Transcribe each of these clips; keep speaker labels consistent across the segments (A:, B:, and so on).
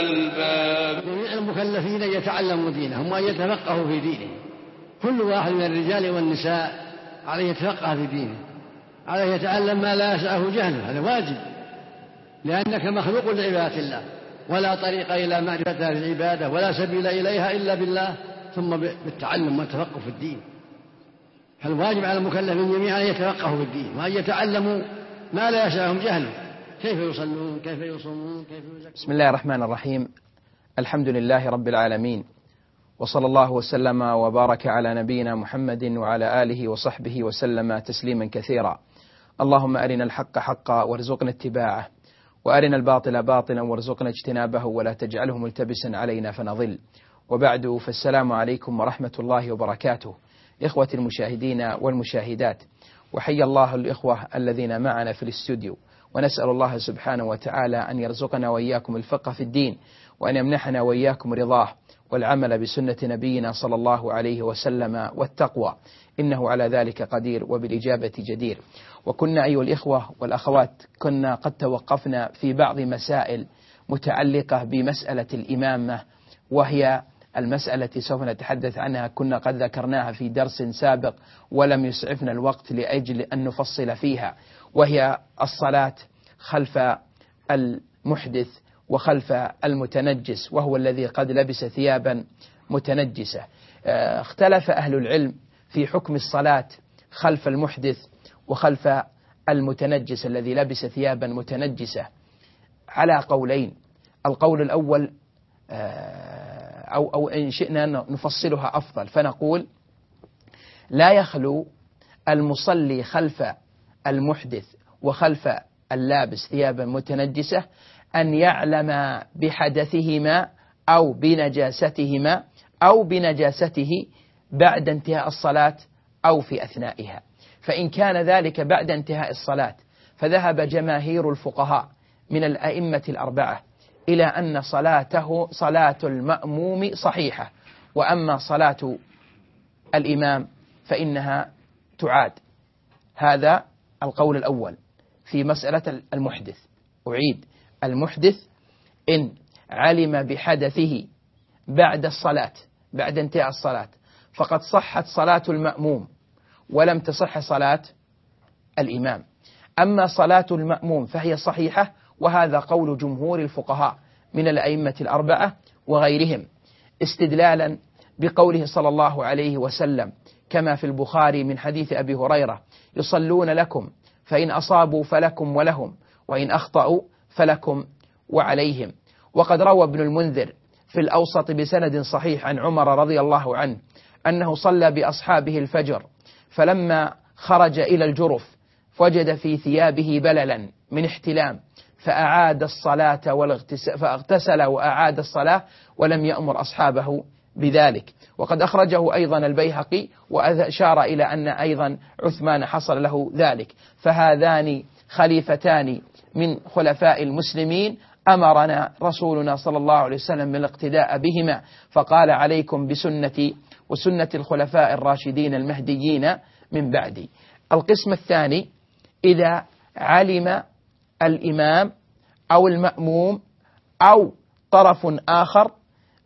A: الألباب.
B: جميع المكلفين يتعلموا دينهم وأن يتفقهوا في دينهم. كل واحد من الرجال والنساء عليه يتفقه في دينه. عليه يتعلم ما لا يسعه جهله. هذا واجب. لأنك مخلوق لعبادة الله. ولا طريق إلى معرفة هذه العبادة ولا سبيل إليها إلا بالله. ثم بالتعلم والتفقه في الدين. فالواجب على المكلفين جميعا أن يتفقهوا في الدين. وأن يتعلموا ما لا يسعهم جهله. كيف يصلون كيف يصومون كيف يزكون.
C: بسم الله الرحمن الرحيم. الحمد لله رب العالمين. وصلى الله وسلم وبارك على نبينا محمد وعلى آله وصحبه وسلم تسليما كثيرا. اللهم أرنا الحق حقا وارزقنا اتباعه وأرنا الباطل باطلا وارزقنا اجتنابه ولا تجعله ملتبسا علينا فنضل. وبعد فالسلام عليكم ورحمة الله وبركاته. إخوة المشاهدين والمشاهدات وحي الله الإخوة الذين معنا في الاستوديو. ونسأل الله سبحانه وتعالى أن يرزقنا وإياكم الفقه في الدين وأن يمنحنا وإياكم رضاه والعمل بسنة نبينا صلى الله عليه وسلم والتقوى. إنه على ذلك قدير وبالإجابة جدير. وكنا أيها الإخوة والأخوات كنا قد توقفنا في بعض مسائل متعلقة بمسألة الإمامة وهي المسألة التي سوف نتحدث عنها. كنا قد ذكرناها في درس سابق ولم يسعفنا الوقت لأجل أن نفصل فيها. وهي الصلاة خلف المحدث وخلف المتنجس وهو الذي قد لبس ثيابا متنجسة. اختلف أهل العلم في حكم الصلاة خلف المحدث وخلف المتنجس الذي لبس ثيابا متنجسة. على قولين القول الأول أو أو إن شئنا نفصلها أفضل فنقول لا يخلو المصلي خلف المحدث وخلف اللابس ثيابا متنجسة أن يعلم بحدثهما أو بنجاستهما أو بنجاسته بعد انتهاء الصلاة أو في أثنائها. فإن كان ذلك بعد انتهاء الصلاة فذهب جماهير الفقهاء من الأئمة الأربعة إلى أن صلاته صلاة المأموم صحيحة. وأما صلاة الإمام فإنها تعاد. هذا القول الأول في مسألة المحدث. أعيد. المحدث إن علم بحدثه بعد الصلاة بعد انتهاء الصلاة فقد صحت صلاة المأموم ولم تصح صلاة الإمام. أما صلاة المأموم فهي صحيحة وهذا قول جمهور الفقهاء من الأئمة الأربعة وغيرهم استدلالا بقوله صلى الله عليه وسلم كما في البخاري من حديث أبي هريرة يصلون لكم فإن أصابوا فلكم ولهم وإن أخطأوا فلكم وعليهم. وقد روى ابن المنذر في الأوسط بسند صحيح عن عمر رضي الله عنه أنه صلى بأصحابه الفجر فلما خرج إلى الجرف وجد في ثيابه بللا من احتلام فأعاد الصلاة فاغتسل وأعاد الصلاة ولم يأمر أصحابه بذلك. وقد أخرجه أيضا البيهقي وأشار إلى أن أيضا عثمان حصل له ذلك. فهذان خليفتان من خلفاء المسلمين أمرنا رسولنا صلى الله عليه وسلم بالاقتداء بهما. فقال عليكم بسنتي وسنة الخلفاء الراشدين المهديين من بعدي. القسم الثاني إذا علم الإمام أو المأموم أو طرف آخر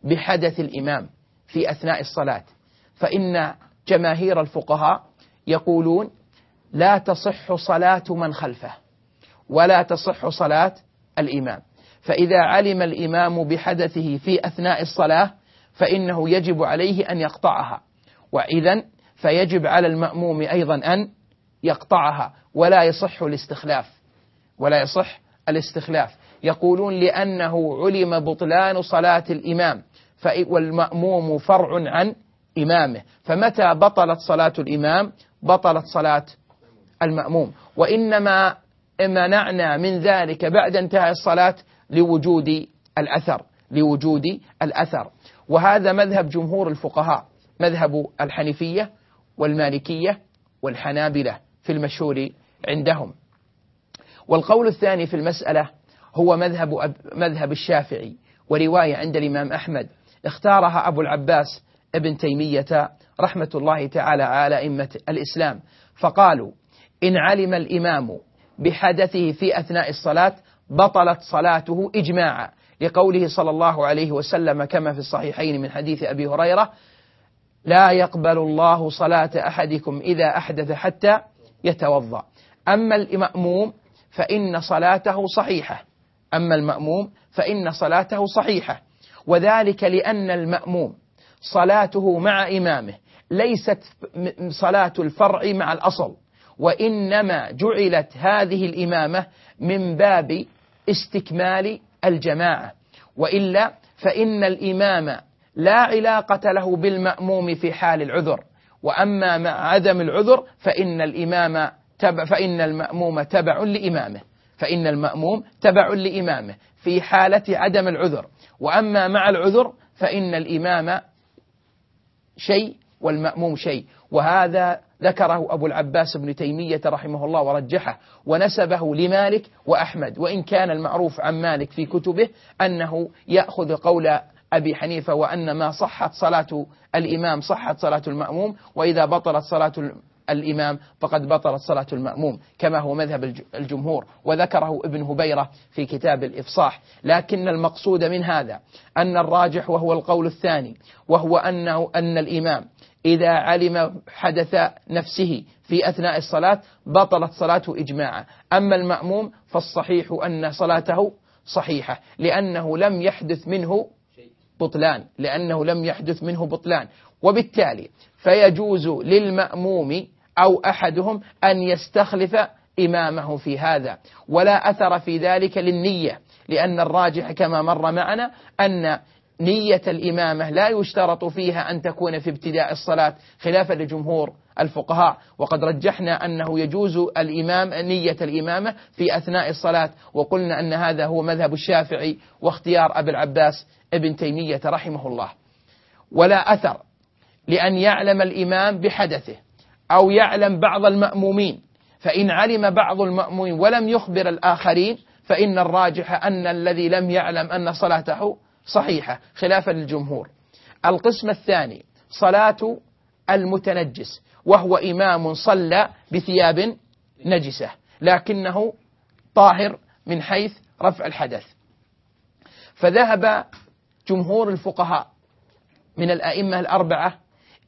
C: بحدث الإمام. في أثناء الصلاة. فإن جماهير الفقهاء يقولون لا تصح صلاة من خلفه ولا تصح صلاة الإمام. فإذا علم الإمام بحدثه في أثناء الصلاة فإنه يجب عليه أن يقطعها. وإذا فيجب على المأموم أيضا أن يقطعها ولا يصح الاستخلاف. ولا يصح الاستخلاف. يقولون لأنه علم بطلان صلاة الإمام والمأموم فرع عن إمامه. فمتى بطلت صلاة الإمام؟ بطلت صلاة المأموم. وإنما منعنا من ذلك بعد انتهاء الصلاة لوجود الأثر لوجود الأثر. وهذا مذهب جمهور الفقهاء مذهب الحنفية والمالكية والحنابلة في المشهور عندهم. والقول الثاني في المسألة هو مذهب مذهب الشافعي ورواية عند الإمام أحمد. اختارها أبو العباس ابن تيمية رحمة الله تعالى على أئمة الإسلام. فقالوا إن علم الإمام بحدثه في أثناء الصلاة بطلت صلاته إجماعا لقوله صلى الله عليه وسلم كما في الصحيحين من حديث أبي هريرة لا يقبل الله صلاة أحدكم إذا أحدث حتى يتوضأ أما المأموم فإن صلاته صحيحة. أما المأموم فإن صلاته صحيحة. وذلك لأن المأموم صلاته مع إمامه ليست صلاة الفرع مع الأصل وإنما جعلت هذه الإمامة من باب استكمال الجماعة. وإلا فإن الإمام لا علاقة له بالمأموم في حال العذر وأما مع عدم العذر فإن الإمام تبع فإن المأموم تبع لإمامه فإن المأموم تبع لإمامه في حالة عدم العذر. وأما مع العذر فإن الإمام شيء والمأموم شيء. وهذا ذكره أبو العباس بن تيمية رحمه الله ورجحه ونسبه لمالك وأحمد. وإن كان المعروف عن مالك في كتبه أنه يأخذ قول أبي حنيفة وأن ما صحت صلاة الإمام صحت صلاة المأموم وإذا بطلت صلاة الإمام فقد بطلت صلاة المأموم كما هو مذهب الجمهور. وذكره ابن هبيرة في كتاب الإفصاح. لكن المقصود من هذا أن الراجح وهو القول الثاني وهو أنه أن الإمام إذا علم حدث نفسه في أثناء الصلاة بطلت صلاته إجماعا. أما المأموم فالصحيح أن صلاته صحيحة لأنه لم يحدث منه بطلان لأنه لم يحدث منه بطلان. وبالتالي فيجوز للمأموم أو أحدهم أن يستخلف إمامه في هذا. ولا أثر في ذلك للنية لأن الراجح كما مر معنا أن نية الإمامة لا يشترط فيها أن تكون في ابتداء الصلاة خلافا لجمهور الفقهاء. وقد رجحنا أنه يجوز الإمام نية الإمامة في أثناء الصلاة. وقلنا أن هذا هو مذهب الشافعي واختيار أبي العباس ابن تيمية رحمه الله. ولا أثر لأن يعلم الإمام بحدثه. أو يعلم بعض المأمومين. فإن علم بعض المأمومين ولم يخبر الآخرين فإن الراجح أن الذي لم يعلم أن صلاته صحيحة خلافا للجمهور. القسم الثاني صلاة المتنجس وهو إمام صلى بثياب نجسة لكنه طاهر من حيث رفع الحدث. فذهب جمهور الفقهاء من الأئمة الأربعة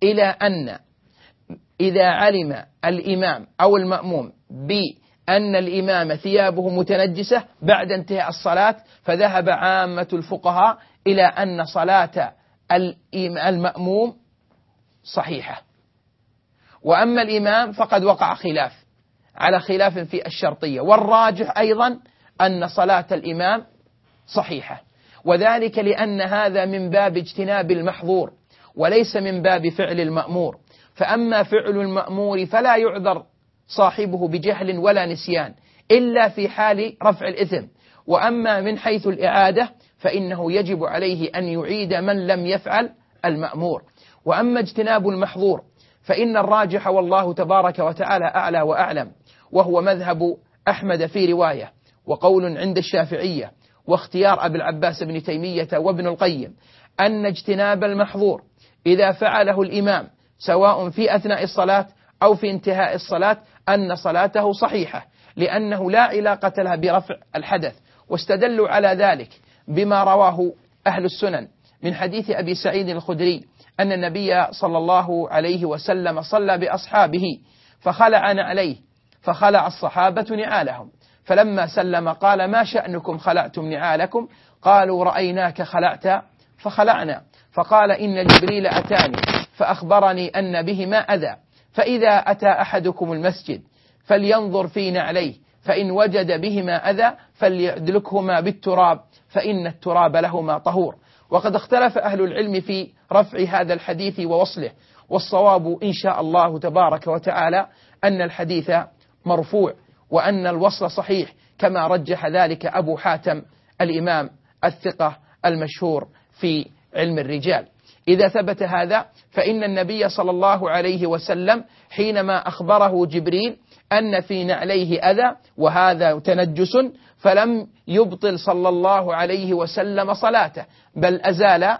C: إلى أن إذا علم الإمام أو المأموم بأن الإمام ثيابه متنجسة بعد انتهاء الصلاة فذهب عامة الفقهاء إلى أن صلاة المأموم صحيحة. وأما الإمام فقد وقع خلاف على خلاف في الشرطية. والراجح أيضا أن صلاة الإمام صحيحة. وذلك لأن هذا من باب اجتناب المحظور وليس من باب فعل المأمور. فأما فعل المأمور فلا يعذر صاحبه بجهل ولا نسيان إلا في حال رفع الإثم. وأما من حيث الإعادة فإنه يجب عليه أن يعيد من لم يفعل المأمور. وأما اجتناب المحظور فإن الراجح والله تبارك وتعالى أعلى وأعلم وهو مذهب أحمد في رواية وقول عند الشافعية واختيار أبي العباس بن تيمية وابن القيم أن اجتناب المحظور إذا فعله الإمام سواء في أثناء الصلاة أو في انتهاء الصلاة أن صلاته صحيحة لأنه لا علاقة لها برفع الحدث واستدلوا على ذلك بما رواه أهل السنن من حديث أبي سعيد الخدري أن النبي صلى الله عليه وسلم صلى بأصحابه فخلع عليه فخلع الصحابة نعالهم. فلما سلم قال ما شأنكم خلعتم نعالكم؟ قالوا رأيناك خلعت فخلعنا. فقال إن جبريل أتاني. فأخبرني أن بهما أذى. فإذا أتى أحدكم المسجد فلينظر في نعليه فإن وجد بهما أذى فليدلكهما بالتراب فإن التراب لهما طهور. وقد اختلف أهل العلم في رفع هذا الحديث ووصله. والصواب إن شاء الله تبارك وتعالى أن الحديث مرفوع وأن الوصل صحيح كما رجح ذلك أبو حاتم الإمام الثقة المشهور في علم الرجال. إذا ثبت هذا فإن النبي صلى الله عليه وسلم حينما أخبره جبريل أن في نعليه أذى وهذا تنجس فلم يبطل صلى الله عليه وسلم صلاته بل أزال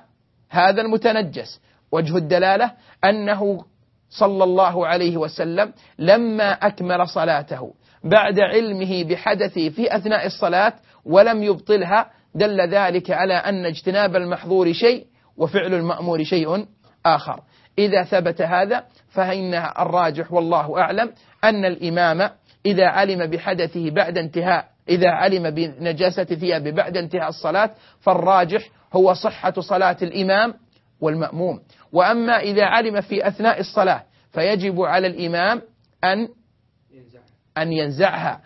C: هذا المتنجس. وجه الدلالة أنه صلى الله عليه وسلم لما أكمل صلاته بعد علمه بحدثه في أثناء الصلاة ولم يبطلها دل ذلك على أن اجتناب المحظور شيء وفعل المأمور شيء آخر. إذا ثبت هذا فإن الراجح والله أعلم أن الإمام إذا علم بحدثه بعد انتهاء إذا علم بنجاسة ثيابه بعد انتهاء الصلاة فالراجح هو صحة صلاة الإمام والمأموم. وأما إذا علم في أثناء الصلاة فيجب على الإمام أن أن ينزعها.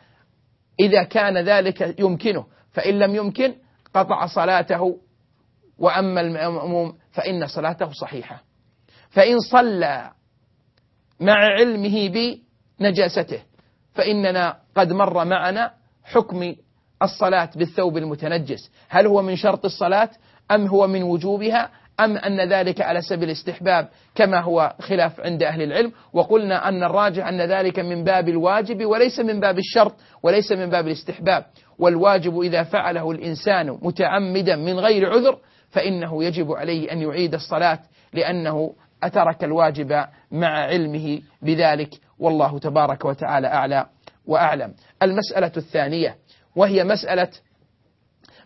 C: إذا كان ذلك يمكنه فإن لم يمكن قطع صلاته وأما المأموم فإن صلاته صحيحة. فإن صلى مع علمه بنجاسته فإننا قد مر معنا حكم الصلاة بالثوب المتنجس. هل هو من شرط الصلاة أم هو من وجوبها؟ أم أن ذلك على سبيل الاستحباب كما هو خلاف عند أهل العلم؟ وقلنا أن الراجع أن ذلك من باب الواجب وليس من باب الشرط وليس من باب الاستحباب. والواجب إذا فعله الإنسان متعمدا من غير عذر فإنه يجب عليه أن يعيد الصلاة لأنه أترك الواجب مع علمه بذلك والله تبارك وتعالى أعلى وأعلم. المسألة الثانية وهي مسألة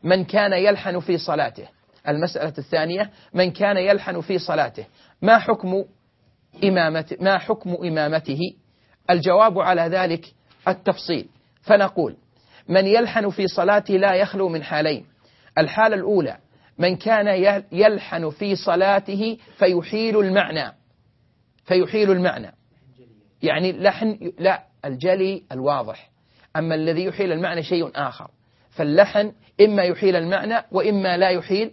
C: من كان يلحن في صلاته. المسألة الثانية من كان يلحن في صلاته. ما حكم إمامة ما حكم إمامته؟ الجواب على ذلك التفصيل. فنقول من يلحن في صلاته لا يخلو من حالين. الحالة الأولى من كان يلحن في صلاته فيحيل المعنى. فيحيل المعنى. يعني لحن لا الجلي الواضح. أما الذي يحيل المعنى شيء آخر. فاللحن إما يحيل المعنى وإما لا يحيل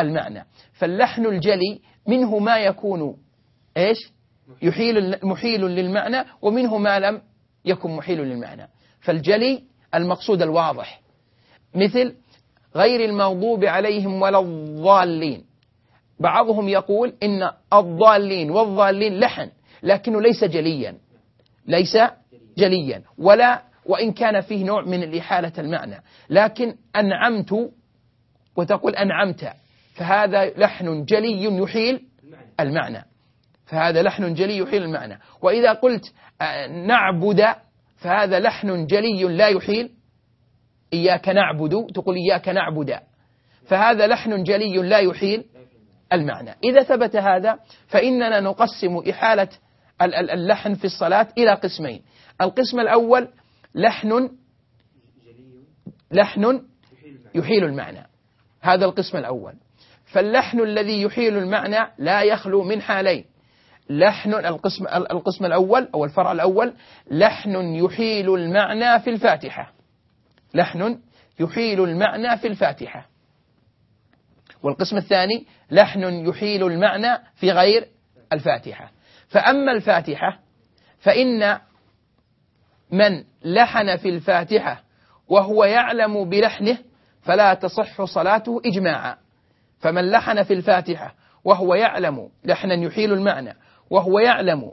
C: المعنى. فاللحن الجلي منه ما يكون إيش؟ يحيل محيل للمعنى ومنه ما لم يكن محيل للمعنى. فالجلي المقصود الواضح. مثل غير المغضوب عليهم ولا الضالين. بعضهم يقول إن الضالين والضالين لحن لكنه ليس جليا ليس جليا ولا وإن كان فيه نوع من الإحالة المعنى. لكن أنعمت وتقول أنعمت فهذا لحن جلي يحيل المعنى. فهذا لحن جلي يحيل المعنى. وإذا قلت نعبد فهذا لحن جلي لا يحيل إياك نعبد تقول إياك نعبد. فهذا لحن جلي لا يحيل المعنى. إذا ثبت هذا فإننا نقسم إحالة اللحن في الصلاة إلى قسمين. القسم الأول لحن لحن يحيل المعنى. هذا القسم الأول. فاللحن الذي يحيل المعنى لا يخلو من حالين. لحن القسم القسم الأول أو الفرع الأول لحن يحيل المعنى في الفاتحة. لحن يحيل المعنى في الفاتحة. والقسم الثاني لحن يحيل المعنى في غير الفاتحة. فأما الفاتحة فإن من لحن في الفاتحة وهو يعلم بلحنه فلا تصح صلاته إجماعا. فمن لحن في الفاتحة وهو يعلم لحنا يحيل المعنى وهو يعلم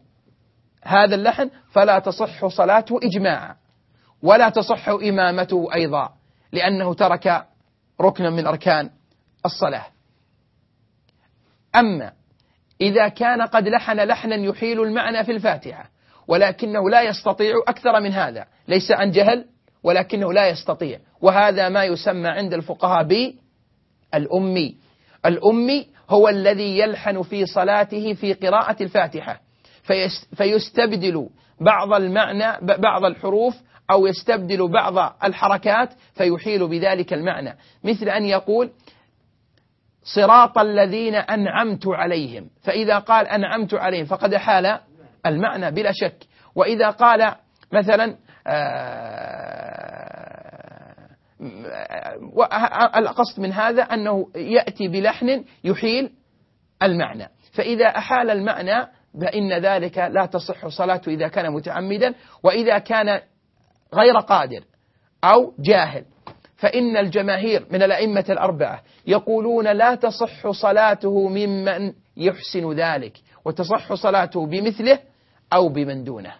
C: هذا اللحن فلا تصح صلاته إجماعا. ولا تصح إمامته أيضا لأنه ترك ركنا من أركان الصلاة. أما إذا كان قد لحن لحنا يحيل المعنى في الفاتحة ولكنه لا يستطيع أكثر من هذا. ليس عن جهل ولكنه لا يستطيع. وهذا ما يسمى عند الفقهاء بالأمي. الأمي هو الذي يلحن في صلاته في قراءة الفاتحة. فيستبدل بعض المعنى بعض الحروف أو يستبدل بعض الحركات فيحيل بذلك المعنى. مثل أن يقول صراط الذين أنعمت عليهم. فإذا قال أنعمت عليهم فقد حال المعنى بلا شك. وإذا قال مثلا القصد من هذا أنه يأتي بلحن يحيل المعنى. فإذا أحال المعنى فإن ذلك لا تصح صلاته إذا كان متعمدا. وإذا كان غير قادر أو جاهل. فإن الجماهير من الأئمة الأربعة يقولون لا تصح صلاته ممن يحسن ذلك وتصح صلاته بمثله أو بمن دونه.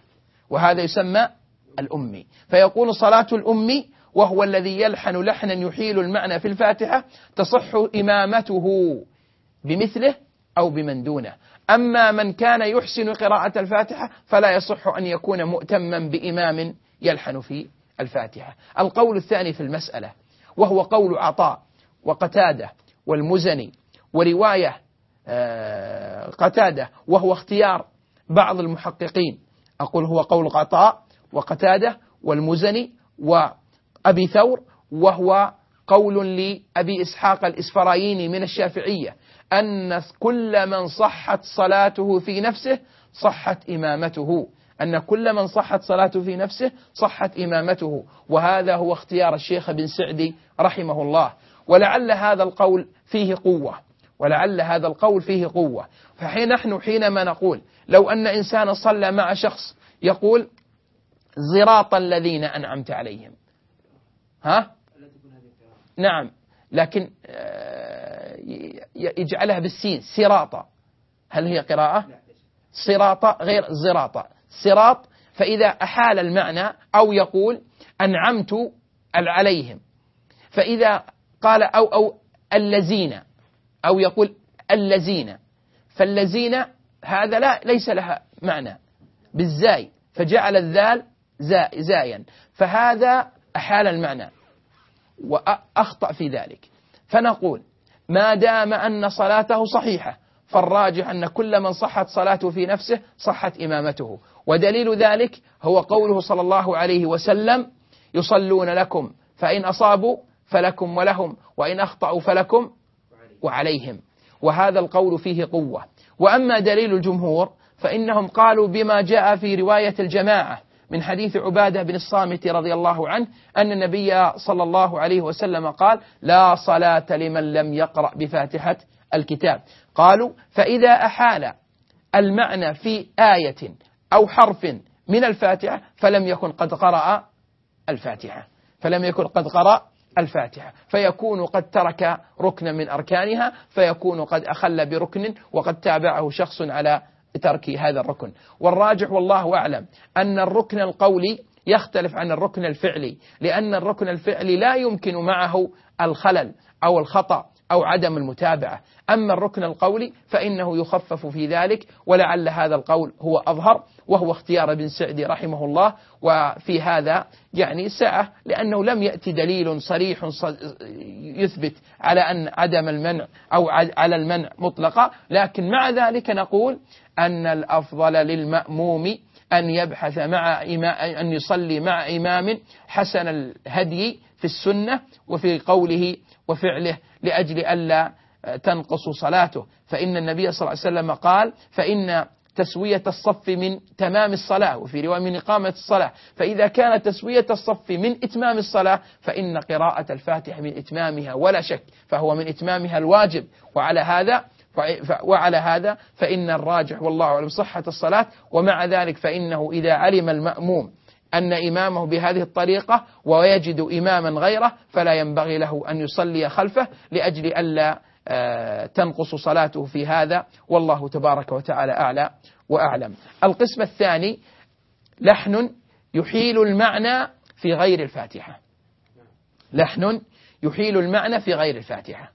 C: وهذا يسمى الأمي. فيقول صلاة الأمي وهو الذي يلحن لحنا يحيل المعنى في الفاتحة تصح إمامته بمثله أو بمن دونه. أما من كان يحسن قراءة الفاتحة فلا يصح أن يكون مؤتما بإمام يلحن في الفاتحة. القول الثاني في المسألة وهو قول عطاء وقتادة والمزني ورواية آه، قتادة وهو اختيار بعض المحققين. أقول هو قول قطاء وقتادة والمزني وأبي ثور وهو قول لأبي إسحاق الإسفرايني من الشافعية أن كل من صحت صلاته في نفسه صحت إمامته. أن كل من صحت صلاته في نفسه صحت إمامته. وهذا هو اختيار الشيخ بن سعدي رحمه الله. ولعل هذا القول فيه قوة. ولعل هذا القول فيه قوة. فحين نحن حينما نقول لو أن إنسانا صلى مع شخص يقول زراط الذين أنعمت عليهم. ها؟ نعم. لكن آه، يجعلها بالسين سراطة. هل هي قراءة؟ صراطة غير زراطة. صراط فإذا أحال المعنى أو يقول أنعمت عليهم. فإذا قال أو أو الذين أو يقول الذين. فالذين هذا لا ليس لها معنى. بالزاي فجعل الذال زايا. فهذا أحال المعنى. وأخطأ في ذلك. فنقول ما دام أن صلاته صحيحة فالراجح أن كل من صحت صلاته في نفسه صحت إمامته. ودليل ذلك هو قوله صلى الله عليه وسلم يصلون لكم فإن أصابوا فلكم ولهم وإن أخطأوا فلكم وعليهم. وهذا القول فيه قوة. وأما دليل الجمهور فإنهم قالوا بما جاء في رواية الجماعة من حديث عبادة بن الصامت رضي الله عنه أن النبي صلى الله عليه وسلم قال لا صلاة لمن لم يقرأ بفاتحة الكتاب قالوا فإذا أحال المعنى في آية أو حرف من الفاتحة فلم يكن قد قرأ الفاتحة. فلم يكن قد قرأ الفاتحة. فيكون قد ترك ركنا من أركانها فيكون قد أخل بركن وقد تابعه شخص على ترك هذا الركن. والراجح والله أعلم أن الركن القولي يختلف عن الركن الفعلي لأن الركن الفعلي لا يمكن معه الخلل أو الخطأ. أو عدم المتابعة. أما الركن القولي فإنه يخفف في ذلك ولعل هذا القول هو أظهر وهو اختيار ابن سعدي رحمه الله وفي هذا يعني سعة لأنه لم يأتي دليل صريح يثبت على أن عدم المنع أو على المنع مطلقا لكن مع ذلك نقول أن الأفضل للمأموم أن يبحث مع أن يصلي مع إمام حسن الهدي في السنة وفي قوله وفعله لأجل ألا تنقص صلاته. فإن النبي صلى الله عليه وسلم قال فإن تسوية الصف من تمام الصلاة وفي رواية من إقامة الصلاة فإذا كان تسوية الصف من إتمام الصلاة فإن قراءة الفاتحة من إتمامها ولا شك فهو من إتمامها الواجب. وعلى هذا وعلى هذا فإن الراجح والله أعلم صحة الصلاة. ومع ذلك فإنه إذا علم المأموم أن إمامه بهذه الطريقة ويجد إماما غيره فلا ينبغي له أن يصلي خلفه لأجل ألا آه، تنقص صلاته في هذا. والله تبارك وتعالى أعلى وأعلم. القسم الثاني لحن يحيل المعنى في غير الفاتحة. لحن يحيل المعنى في غير الفاتحة.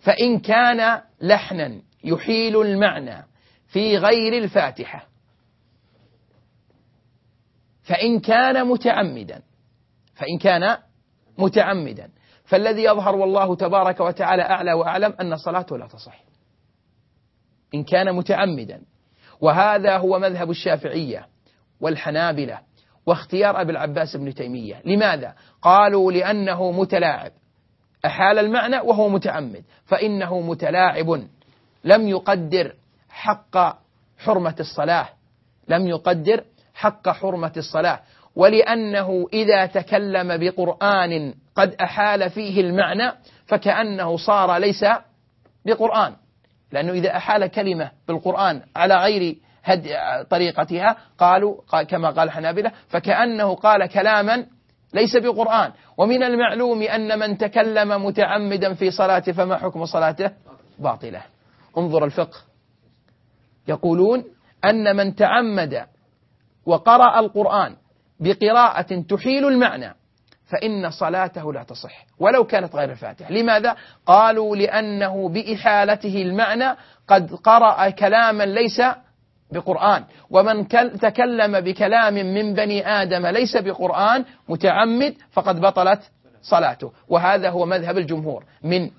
C: فإن كان لحنا يحيل المعنى في غير الفاتحة فإن كان متعمدا فإن كان متعمدا. فالذي يظهر والله تبارك وتعالى أعلى وأعلم أن صلاته لا تصح. إن كان متعمدا. وهذا هو مذهب الشافعية والحنابلة واختيار أبي العباس بن تيمية. لماذا؟ قالوا لأنه متلاعب. أحال المعنى وهو متعمد. فإنه متلاعب. لم يقدر حق حرمة الصلاة. لم يقدر حق حرمة الصلاة. ولأنه إذا تكلم بقرآن قد أحال فيه المعنى فكأنه صار ليس بقرآن. لأنه إذا أحال كلمة بالقرآن على غير طريقتها قالوا كما قال حنابلة فكأنه قال كلاما ليس بقرآن. ومن المعلوم أن من تكلم متعمدا في صلاته فما حكم صلاته؟ باطلة. انظر الفقه. يقولون أن من تعمد وقرأ القرآن بقراءة تحيل المعنى فإن صلاته لا تصح ولو كانت غير الفاتحة لماذا؟ قالوا لأنه بإحالته المعنى قد قرأ كلاما ليس بقرآن ومن تكلم بكلام من بني آدم ليس بقرآن متعمد فقد بطلت صلاته. وهذا هو مذهب الجمهور من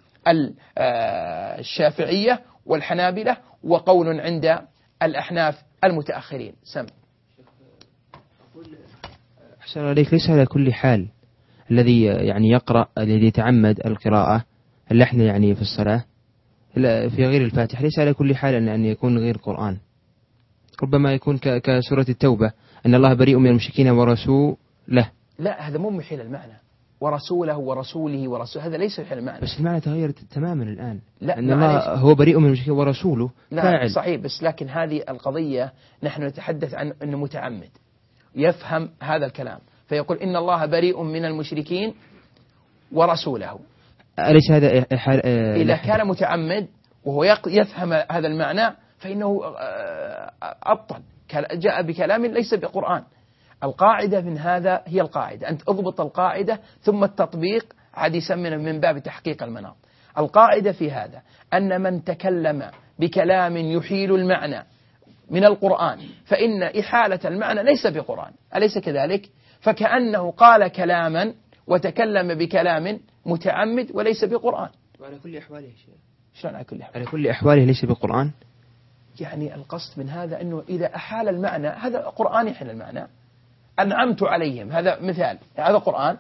C: الشافعية والحنابلة وقول عند الأحناف المتأخرين. سم.
A: أحسن عليك ليس على كل حال الذي يعني يقرأ الذي يتعمد القراءة اللحن يعني في الصلاة في غير الفاتحة ليس على كل حال أن يكون غير قرآن. ربما يكون كسورة التوبة أن الله بريء من المشركين ورسوله.
C: لا هذا مو محيل المعنى. ورسوله ورسوله ورسوله هذا ليس محيل المعنى.
A: بس المعنى تغير تماما الآن.
C: لا
A: أن الله هو بريء من المشركين ورسوله.
C: لا فاعل. صحيح بس لكن هذه القضية نحن نتحدث عن أنه متعمد. يفهم هذا الكلام. فيقول إن الله بريء من المشركين ورسوله.
A: أليس هذا
C: إذا كان متعمد وهو يفهم هذا المعنى فإنه آه، أبطل. جاء بكلام ليس بقرآن. القاعدة من هذا هي القاعدة. أنت اضبط القاعدة ثم التطبيق عاد يسمى من باب تحقيق المناط. القاعدة في هذا أن من تكلم بكلام يحيل المعنى من القرآن فإن إحالة المعنى ليس بقرآن أليس كذلك؟ فكأنه قال كلاما وتكلم بكلام متعمد وليس بقرآن.
A: وعلى كل أحواله
C: شلون على كل أحواله؟
A: على كل أحواله ليس بقرآن؟
C: يعني القصد من هذا أنه إذا أحال المعنى هذا قرآن يحل المعنى. أنعمت عليهم هذا مثال. هذا قرآن؟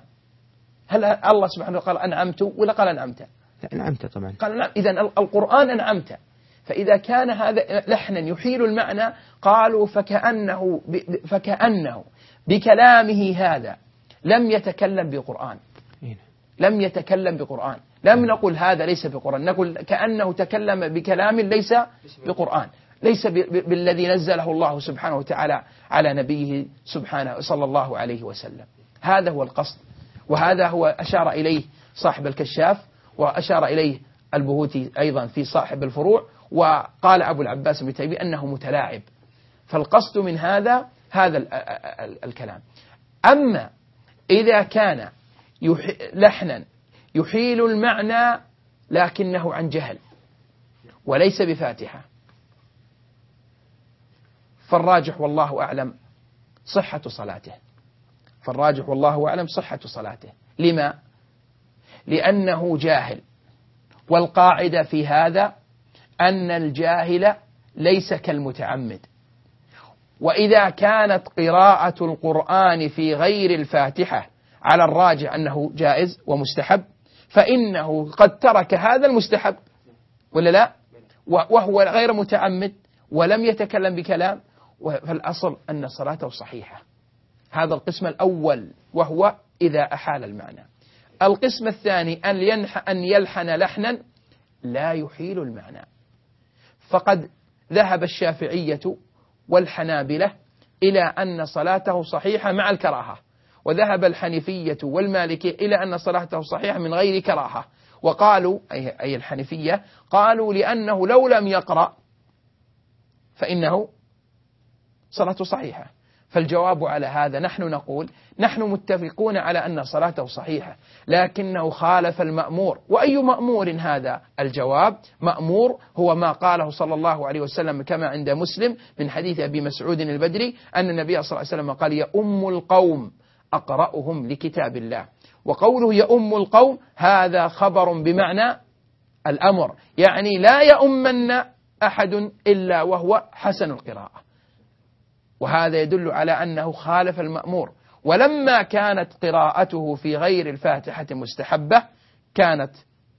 C: هل الله سبحانه قال أنعمت ولا قال أنعمت؟
A: أنعمت طبعا.
C: قال نعم إذا القرآن أنعمت. فإذا كان هذا لحنا يحيل المعنى قالوا فكأنه فكأنه بكلامه هذا لم يتكلم بقرآن.
A: نعم.
C: لم يتكلم بقرآن. لم نقل هذا ليس بقرآن نقول كأنه تكلم بكلام ليس بقرآن. ليس بالذي نزله الله سبحانه وتعالى على نبيه سبحانه صلى الله عليه وسلم. هذا هو القصد وهذا هو أشار إليه صاحب الكشاف وأشار إليه البهوتي أيضا في صاحب الفروع وقال أبو العباس بن تيمية أنه متلاعب. فالقصد من هذا هذا الكلام. أما إذا كان لحنا يحيل المعنى لكنه عن جهل وليس بفاتحة. فالراجح والله أعلم صحة صلاته. فالراجح والله أعلم صحة صلاته. لما؟ لأنه جاهل. والقاعدة في هذا أن الجاهل ليس كالمتعمد. وإذا كانت قراءة القرآن في غير الفاتحة على الراجع أنه جائز ومستحب فإنه قد ترك هذا المستحب. ولا لا؟ وهو غير متعمد ولم يتكلم بكلام. فالأصل أن صلاته صحيحة. هذا القسم الأول وهو إذا أحال المعنى. القسم الثاني أن, ينح أن يلحن لحنا لا يحيل المعنى. فقد ذهب الشافعية والحنابلة إلى أن صلاته صحيحة مع الكراهة وذهب الحنفية والمالكية إلى أن صلاته صحيحة من غير كراهة. وقالوا أي الحنفية قالوا لأنه لو لم يقرأ فإنه صلاته صحيحة. فالجواب على هذا نحن نقول نحن متفقون على أن صلاته صحيحة لكنه خالف المأمور. وأي مأمور هذا؟ الجواب مأمور هو ما قاله صلى الله عليه وسلم كما عند مسلم من حديث أبي مسعود البدري أن النبي صلى الله عليه وسلم قال يؤم القوم أقرأهم لكتاب الله. وقوله يؤم القوم هذا خبر بمعنى الأمر يعني لا يؤمن أحد إلا وهو حسن القراءة. وهذا يدل على أنه خالف المأمور. ولما كانت قراءته في غير الفاتحة مستحبة كانت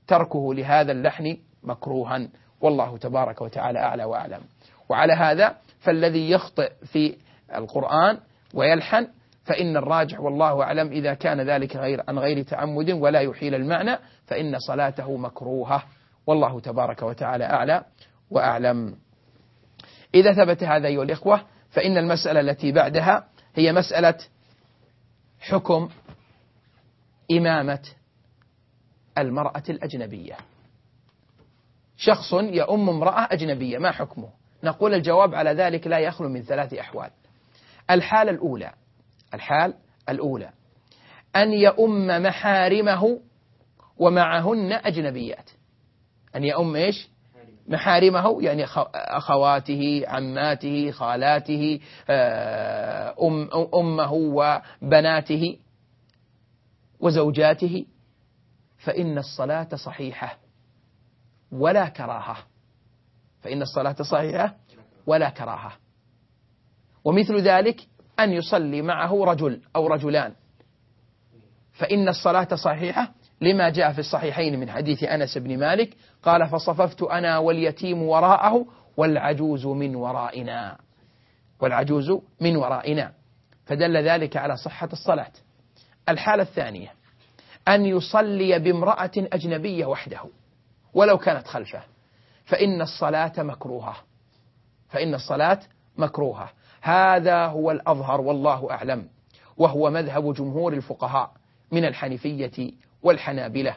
C: تركه لهذا اللحن مكروها. والله تبارك وتعالى أعلى وأعلم. وعلى هذا فالذي يخطئ في القرآن ويلحن فإن الراجح والله أعلم إذا كان ذلك غير عن غير تعمد ولا يحيل المعنى فإن صلاته مكروهة. والله تبارك وتعالى أعلى وأعلم. إذا ثبت هذا أيها الإخوة فإن المسألة التي بعدها هي مسألة حكم إمامة المرأة الأجنبية. شخص يؤم امرأة أجنبية ما حكمه؟ نقول الجواب على ذلك لا يخلو من ثلاث أحوال. الحالة الأولى الحال الأولى أن يؤم محارمه ومعهن أجنبيات. أن يؤم إيش؟ محارمه يعني أخواته عماته خالاته آه، أم أمه وبناته وزوجاته. فإن الصلاة صحيحة ولا كراهة. فإن الصلاة صحيحة ولا كراهة. ومثل ذلك أن يصلي معه رجل أو رجلان. فإن الصلاة صحيحة لما جاء في الصحيحين من حديث أنس بن مالك قال فصففت أنا واليتيم وراءه والعجوز من ورائنا. والعجوز من ورائنا. فدل ذلك على صحة الصلاة. الحالة الثانية أن يصلي بامرأة أجنبية وحده ولو كانت خلفه. فإن الصلاة مكروهة. فإن الصلاة مكروهة. هذا هو الأظهر والله أعلم. وهو مذهب جمهور الفقهاء من الحنفية والحنابلة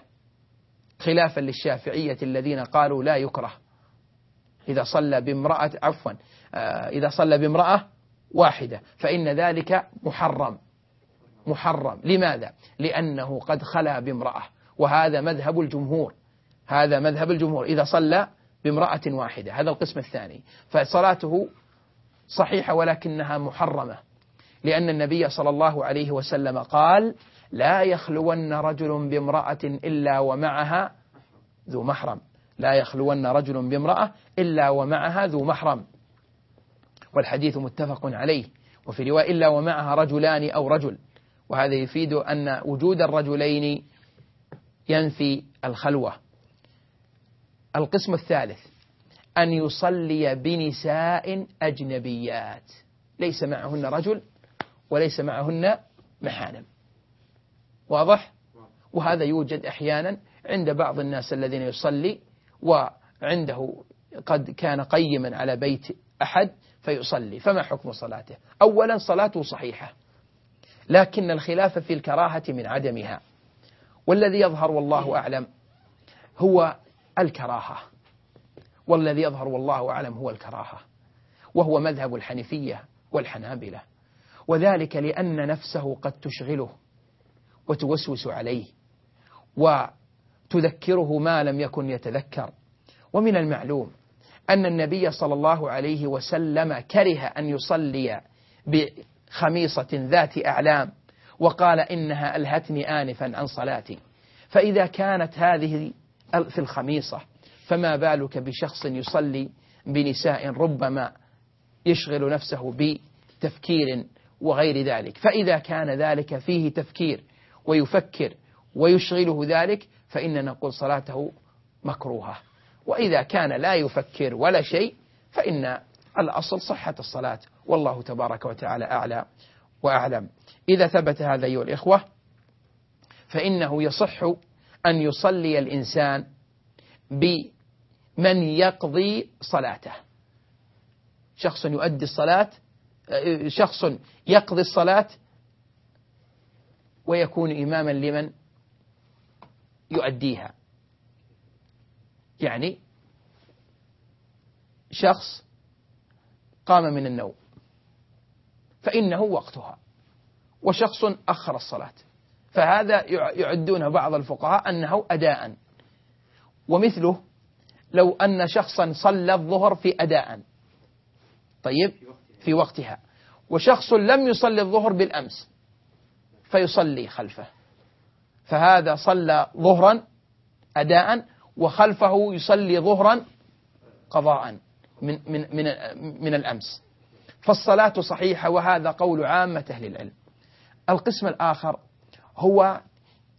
C: خلافا للشافعية الذين قالوا لا يكره. إذا صلى بامرأة عفوا آه، إذا صلى بامرأة واحدة فإن ذلك محرم. محرم. لماذا؟ لأنه قد خلا بامرأة. وهذا مذهب الجمهور. هذا مذهب الجمهور. إذا صلى بامرأة واحدة. هذا القسم الثاني. فصلاته صحيحة ولكنها محرمة. لأن النبي صلى الله عليه وسلم قال لا يخلون رجل بامرأة إلا ومعها ذو محرم. لا يخلون رجل بامرأة إلا ومعها ذو محرم. والحديث متفق عليه. وفي رواية إلا ومعها رجلان أو رجل. وهذا يفيد أن وجود الرجلين ينفي الخلوة. القسم الثالث أن يصلي بنساء أجنبيات. ليس معهن رجل وليس معهن محارم. واضح؟ وهذا يوجد أحيانا عند بعض الناس الذين يصلي وعنده قد كان قيما على بيت أحد فيصلي فما حكم صلاته أولا صلاته صحيحة لكن الخلاف في الكراهة من عدمها والذي يظهر والله أعلم هو الكراهة والذي يظهر والله أعلم هو الكراهة وهو مذهب الحنفية والحنابلة وذلك لأن نفسه قد تشغله وتوسوس عليه. وتذكره ما لم يكن يتذكر. ومن المعلوم أن النبي صلى الله عليه وسلم كره أن يصلي بخميصة ذات أعلام وقال إنها ألهتني آنفا عن صلاتي. فإذا كانت هذه في الخميصة فما بالك بشخص يصلي بنساء ربما يشغل نفسه بتفكير وغير ذلك؟ فإذا كان ذلك فيه تفكير ويفكر ويشغله ذلك فإننا نقول صلاته مكروهة. وإذا كان لا يفكر ولا شيء فإن الأصل صحة الصلاة. والله تبارك وتعالى أعلى وأعلم. إذا ثبت هذا أيها الإخوة فإنه يصح أن يصلي الإنسان بمن يقضي صلاته. شخص يؤدي الصلاة شخص يقضي الصلاة ويكون إماما لمن يؤديها. يعني شخص قام من النوم فإنه وقتها وشخص أخر الصلاة. فهذا يعدون بعض الفقهاء أنه أداء. ومثله لو أن شخصا صلى الظهر في أداء. طيب في وقتها. وشخص لم يصلي الظهر بالأمس فيصلي خلفه. فهذا صلى ظهرا أداء وخلفه يصلي ظهرا قضاء من من من من الأمس. فالصلاة صحيحة وهذا قول عامة أهل العلم. القسم الآخر هو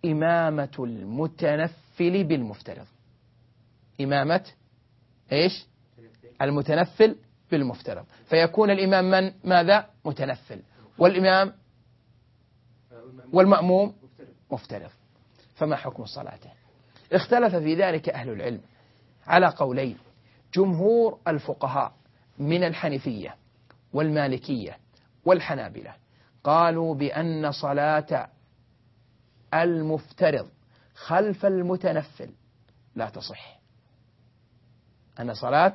C: إمامة المتنفل بالمفترض. إمامة إيش؟ المتنفل بالمفترض. فيكون الإمام من؟ ماذا؟ متنفل. والإمام والمأموم مفترض. فما حكم صلاته؟ اختلف في ذلك أهل العلم على قولين. جمهور الفقهاء من الحنفية والمالكية والحنابلة قالوا بأن صلاة المفترض خلف المتنفل لا تصح. أن صلاة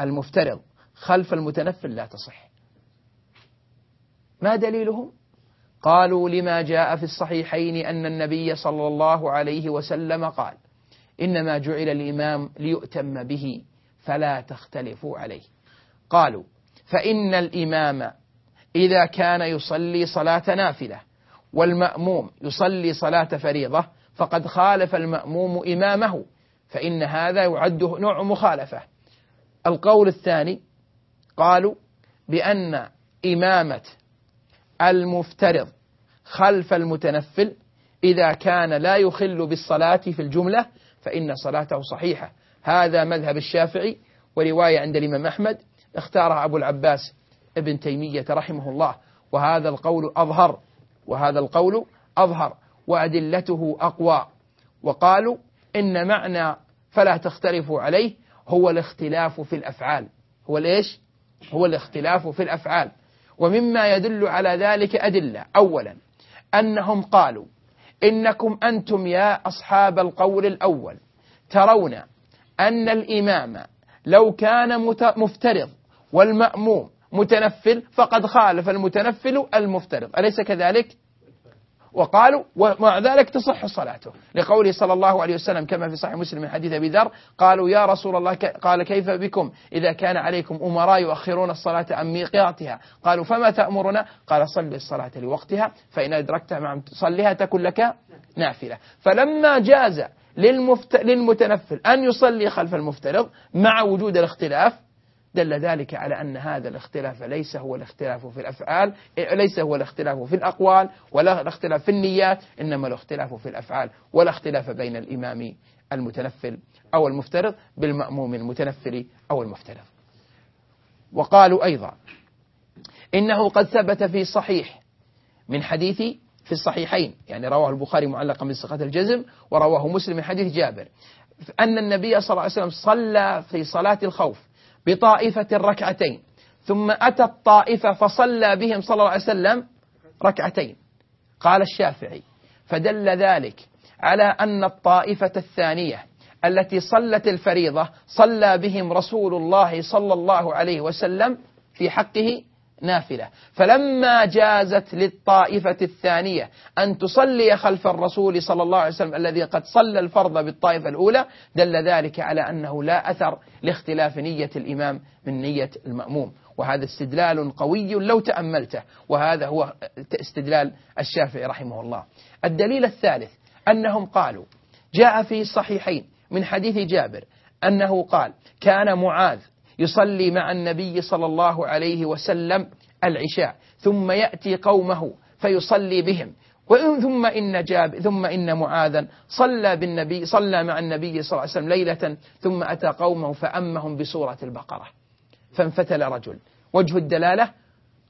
C: المفترض خلف المتنفل لا تصح. ما دليلهم؟ قالوا لما جاء في الصحيحين أن النبي صلى الله عليه وسلم قال إنما جعل الإمام ليؤتم به فلا تختلفوا عليه. قالوا فإن الإمام إذا كان يصلي صلاة نافلة والمأموم يصلي صلاة فريضة فقد خالف المأموم إمامه فإن هذا يعد نوع مخالفة. القول الثاني قالوا بأن إمامة المفترض خلف المتنفل. إذا كان لا يخل بالصلاة في الجملة فإن صلاته صحيحة. هذا مذهب الشافعي ورواية عند الإمام أحمد اختارها أبو العباس ابن تيمية رحمه الله. وهذا القول أظهر وهذا القول أظهر وأدلته أقوى. وقالوا إن معنى فلا تختلفوا عليه هو الاختلاف في الأفعال. هو ليش؟ هو الاختلاف في الأفعال. ومما يدل على ذلك أدلة أولا أنهم قالوا إنكم أنتم يا أصحاب القول الأول ترون أن الإمام لو كان مفترض والمأموم متنفل فقد خالف المتنفل المفترض أليس كذلك؟ وقالوا ومع ذلك تصح صلاته. لقوله صلى الله عليه وسلم كما في صحيح مسلم من حديث أبي ذر قالوا يا رسول الله قال كيف بكم؟ إذا كان عليكم أمراء يؤخرون الصلاة عن ميقاتها. قالوا فما تأمرنا؟ قال صل الصلاة لوقتها فإن أدركتها مع صلها تكن لك نافلة. فلما جاز للمتنفل أن يصلي خلف المفترض مع وجود الاختلاف دل ذلك على أن هذا الاختلاف ليس هو الاختلاف في الأفعال ليس هو الاختلاف في الأقوال ولا الاختلاف في النيات إنما الاختلاف في الأفعال ولا اختلاف بين الإمام المتنفل أو المفترض بالمأموم المتنفل أو المفترض. وقالوا أيضا إنه قد ثبت في صحيح من حديث في الصحيحين يعني رواه البخاري معلقا من صيغة الجزم ورواه مسلم من حديث جابر أن النبي صلى الله عليه وسلم صلى في صلاة الخوف. بطائفة ركعتين ثم أتى الطائفة فصلى بهم صلى الله عليه وسلم ركعتين. قال الشافعي فدل ذلك على أن الطائفة الثانية التي صلت الفريضة صلى بهم رسول الله صلى الله عليه وسلم في حقه نافلة. فلما جازت للطائفة الثانية أن تصلي خلف الرسول صلى الله عليه وسلم الذي قد صلى الفرض بالطائفة الأولى دل ذلك على أنه لا أثر لاختلاف نية الإمام من نية المأموم. وهذا استدلال قوي لو تأملته. وهذا هو استدلال الشافعي رحمه الله. الدليل الثالث أنهم قالوا جاء في الصحيحين من حديث جابر أنه قال كان معاذ يصلي مع النبي صلى الله عليه وسلم العشاء ثم يأتي قومه فيصلي بهم. ثم إن جاب ثم إن معاذا صلى بالنبي صلى مع النبي صلى الله عليه وسلم ليلة ثم أتى قومه فأمهم بسورة البقرة. فانفتل رجل. وجه الدلالة؟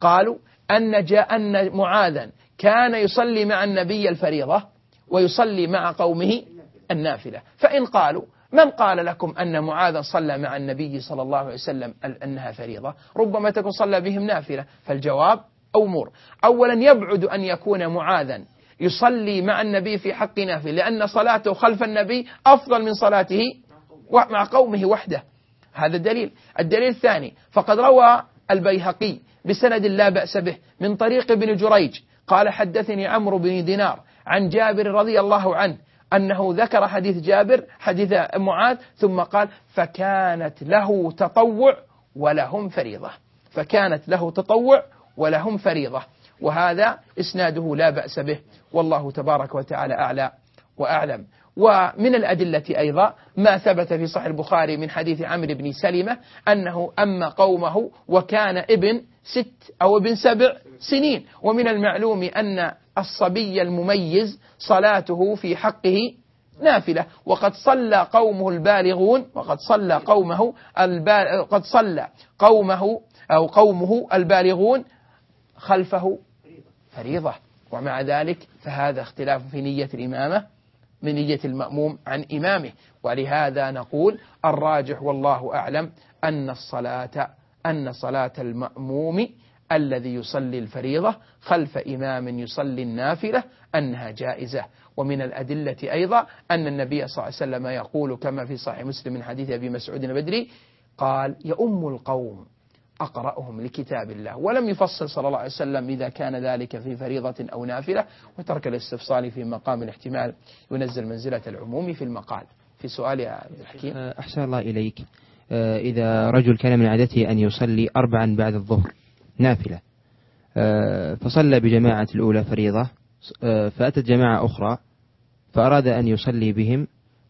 C: قالوا أن جاء أن معاذا كان يصلي مع النبي الفريضة ويصلي مع قومه النافلة. فإن قالوا من قال لكم أن معاذا صلى مع النبي صلى الله عليه وسلم أنها فريضة؟ ربما تكون صلى بهم نافلة. فالجواب أمور أولا يبعد أن يكون معاذا يصلي مع النبي في حق نافل لأن صلاته خلف النبي أفضل من صلاته مع قومه وحده. هذا الدليل. الدليل الثاني فقد روى البيهقي بسند لا بأس به من طريق ابن جريج قال حدثني عمرو بن دينار عن جابر رضي الله عنه أنه ذكر حديث جابر حديث معاذ ثم قال فكانت له تطوع ولهم فريضة. فكانت له تطوع ولهم فريضة. وهذا إسناده لا بأس به. والله تبارك وتعالى أعلى وأعلم. ومن الأدلة أيضا ما ثبت في صحيح البخاري من حديث عمرو بن سلمة أنه أما قومه وكان ابن ست أو ابن سبع سنين. ومن المعلوم أن الصبي المميز صلاته في حقه نافلة. وقد صلى قومه البالغون وقد صلى قومه قد صلى قومه أو قومه البالغون خلفه فريضة. ومع ذلك فهذا اختلاف في نية الإمامة. من نية المأموم عن إمامه. ولهذا نقول الراجح والله أعلم أن الصلاة أن صلاة المأموم الذي يصلي الفريضة خلف إمام يصلي النافلة أنها جائزة. ومن الأدلة أيضا أن النبي صلى الله عليه وسلم يقول كما في صحيح مسلم من حديث أبي مسعود البدري قال يؤم القوم أقرأهم لكتاب الله. ولم يفصل صلى الله عليه وسلم إذا كان ذلك في فريضة أو نافلة وترك الاستفصال في مقام الاحتمال ينزل منزلة العموم في المقال. في سؤال يا الحكيم.
A: أحسن الله إليك. آه، إذا رجل كان من عادته أن يصلي أربعا بعد الظهر نافلة آه، فصلى بجماعة الأولى فريضة فأتت جماعة أخرى فأراد أن يصلي بهم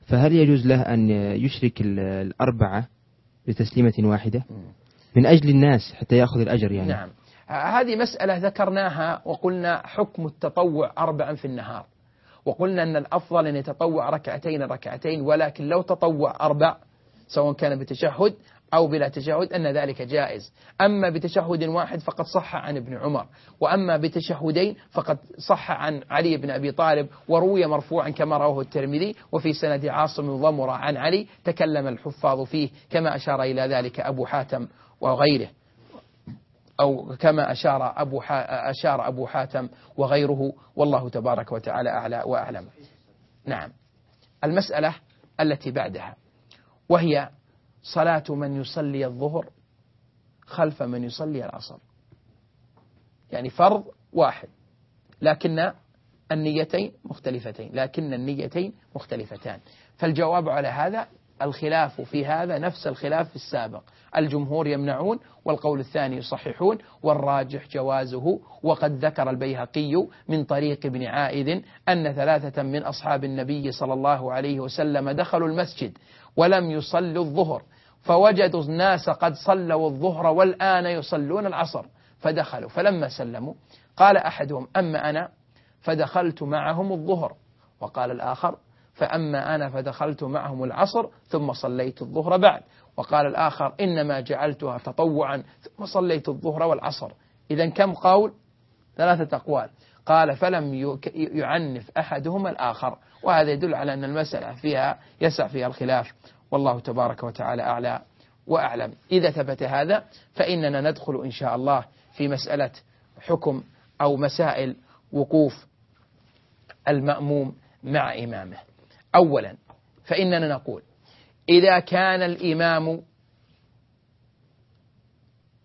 A: فهل يجوز له أن يشرك الأربعة بتسليمة واحدة؟ من أجل الناس حتى يأخذ الأجر يعني.
C: نعم. هذه مسألة ذكرناها وقلنا حكم التطوع أربعا في النهار. وقلنا أن الأفضل أن يتطوع ركعتين ركعتين ولكن لو تطوع أربع سواء كان بتشهد أو بلا تشهد أن ذلك جائز. أما بتشهد واحد فقد صح عن ابن عمر وأما بتشهدين فقد صح عن علي بن أبي طالب وروي مرفوعا كما رواه الترمذي وفي سند عاصم ضمر عن علي تكلم الحفاظ فيه كما أشار إلى ذلك أبو حاتم وغيره. أو كما أشار أبو أشار أبو حاتم وغيره. والله تبارك وتعالى أعلى وأعلم. نعم. المسألة التي بعدها. وهي صلاة من يصلي الظهر خلف من يصلي العصر. يعني فرض واحد. لكن النيتين مختلفتين. لكن النيتين مختلفتان. فالجواب على هذا الخلاف في هذا نفس الخلاف في السابق. الجمهور يمنعون والقول الثاني يصححون والراجح جوازه وقد ذكر البيهقي من طريق ابن عائذ أن ثلاثة من أصحاب النبي صلى الله عليه وسلم دخلوا المسجد ولم يصلوا الظهر فوجدوا الناس قد صلوا الظهر والآن يصلون العصر فدخلوا فلما سلموا قال أحدهم أما أنا؟ فدخلت معهم الظهر وقال الآخر فأما أنا فدخلت معهم العصر ثم صليت الظهر بعد. وقال الآخر إنما جعلتها تطوعا ثم صليت الظهر والعصر. إذا كم قول؟ ثلاثة أقوال. قال فلم يعنف أحدهما الآخر. وهذا يدل على أن المسألة فيها يسع فيها الخلاف. والله تبارك وتعالى أعلى وأعلم. إذا ثبت هذا فإننا ندخل إن شاء الله في مسألة حكم أو مسائل وقوف المأموم مع إمامه. أولا فإننا نقول إذا كان الإمام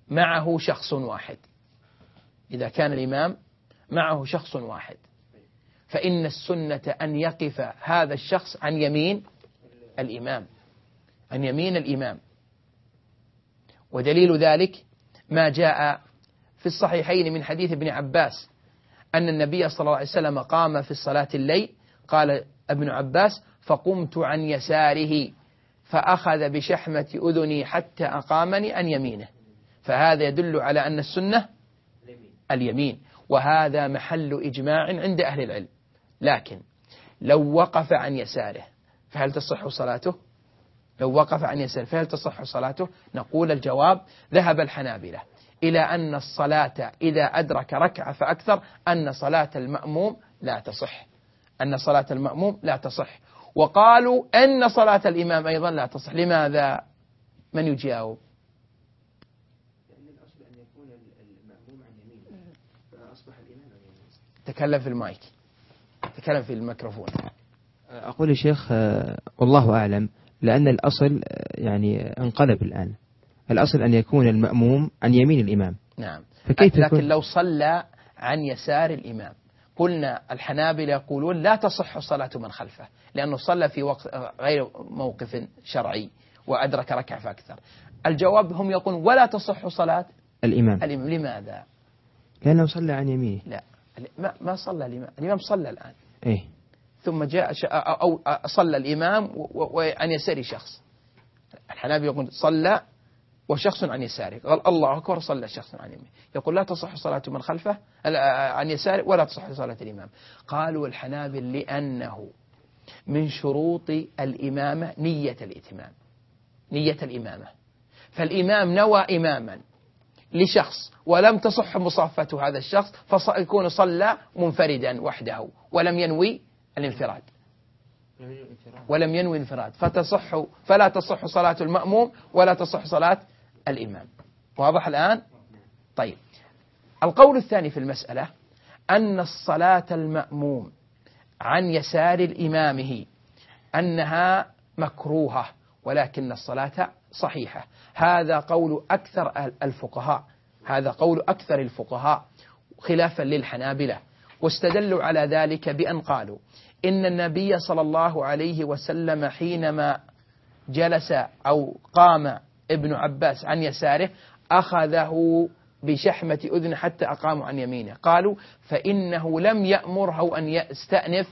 C: معه شخص واحد إذا كان الإمام معه شخص واحد فإن السنة أن يقف هذا الشخص عن يمين الإمام عن يمين الإمام. ودليل ذلك ما جاء في الصحيحين من حديث ابن عباس أن النبي صلى الله عليه وسلم قام في الصلاة الليل قال ابن عباس فقمت عن يساره فأخذ بشحمة أذني حتى أقامني عن يمينه. فهذا يدل على أن السنة اليمين. وهذا محل إجماع عند أهل العلم. لكن لو وقف عن يساره فهل تصح صلاته؟ لو وقف عن يساره فهل تصح صلاته؟ نقول الجواب ذهب الحنابلة إلى أن الصلاة إذا أدرك ركعة فأكثر أن صلاة المأموم لا تصح. أن صلاة المأموم لا تصح. وقالوا أن صلاة الإمام أيضا لا تصح. لماذا؟ من يجاوب؟ تكلم في المايك. تكلم في الميكروفون.
A: أقول يا شيخ آه، والله أعلم لأن الأصل آه، يعني انقلب الآن. الأصل أن يكون المأموم عن يمين الإمام.
C: نعم. فكيف لكن؟ لو صلى عن يسار الإمام. قلنا الحنابلة يقولون لا تصح صلاة من خلفه لأنه صلى في وقت غير موقف شرعي وأدرك ركعة فأكثر. الجواب هم يقولون ولا تصح صلاة
A: الإمام,
C: الإمام. لماذا؟
A: لأنه صلى عن يمينه.
C: لا ما ما صلى الإمام. الإمام صلى الآن.
A: إيه.
C: ثم جاء أو صلى الإمام وعن يسار شخص. الحنابلة يقول صلى وشخص عن يساره قال الله أكبر صلى شخص عن يمينه يقول لا تصح صلاة من خلفه عن يساره ولا تصح صلاة الإمام. قالوا الحنابل لأنه من شروط الإمامة نية الإتمام. نية الإمامة. فالإمام نوى إماما لشخص ولم تصح مصافة هذا الشخص فيكون صلى منفردا وحده ولم ينوي الانفراد. ولم ينوي انفراد فتصح فلا تصح صلاة المأموم ولا تصح صلاة الإمام. واضح الآن؟ طيب. القول الثاني في المسألة أن الصلاة المأموم عن يسار الإمامه أنها مكروهة ولكن الصلاة صحيحة. هذا قول أكثر الفقهاء. هذا قول أكثر الفقهاء خلافا للحنابلة. واستدلوا على ذلك بأن قالوا إن النبي صلى الله عليه وسلم حينما جلس أو قام ابن عباس عن يساره أخذه بشحمة أذن حتى أقاموا عن يمينه. قالوا فإنه لم يأمره أن يستأنف